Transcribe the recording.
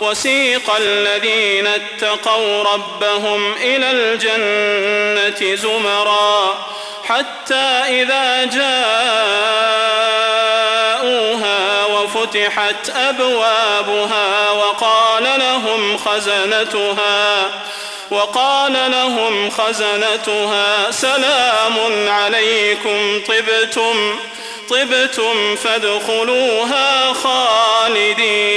وسيق الذين اتقوا ربهم إلى الجنة زمرا حتى إذا جاءوها وفتحت أبوابها وقال لهم خزنتها وقال لهم خزنتها سلام عليكم طبتم طبتم فادخلوها خالدين.